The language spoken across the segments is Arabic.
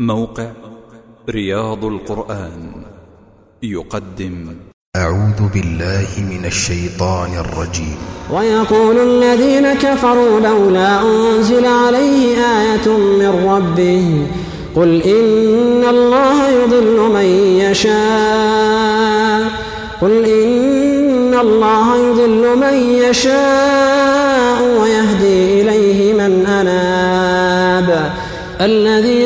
موقع رياض القرآن يقدم. أعوذ بالله من الشيطان الرجيم. ويقول الذين كفروا لولا أنزل عليه آية من ربه قل إن الله يضل من يشاء قل إن الله يضل من يشاء ويهدي إليه من أناب. الذين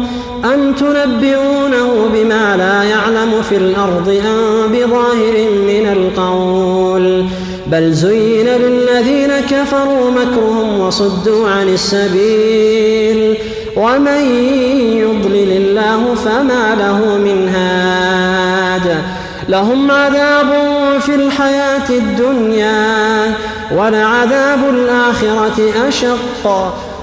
أم تنبئونه بما لا يعلم في الأرض أم بظاهر من القول بل زين للذين كفروا مكرهم وصدوا عن السبيل ومن يضلل الله فما له من هاد لهم عذاب في الحياة الدنيا ولعذاب الآخرة أشق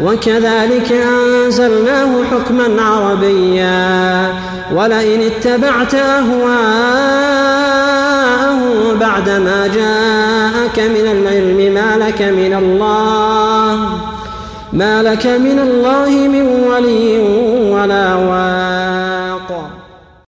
وكذلك أنزلناه حكما عربيا. ولئن اتبعت أهواءهم بعدما جاءك من العلم ما لك من الله ما لك من الله من ولي ولا واد